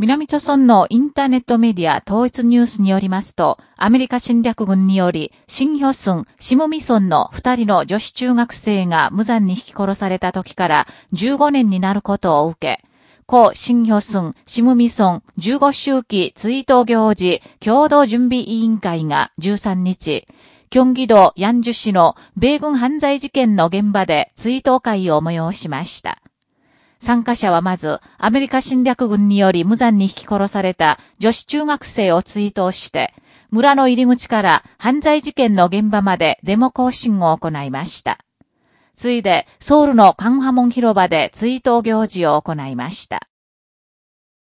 南朝村のインターネットメディア統一ニュースによりますと、アメリカ侵略軍により、新ヒョスン、シムミソンの二人の女子中学生が無残に引き殺された時から15年になることを受け、故新ヒョスン、シムミソン15周期追悼行事共同準備委員会が13日、京畿道ヤンジュ市の米軍犯罪事件の現場で追悼会を催しました。参加者はまず、アメリカ侵略軍により無残に引き殺された女子中学生を追悼して、村の入り口から犯罪事件の現場までデモ行進を行いました。ついで、ソウルのカンハモン広場で追悼行事を行いました。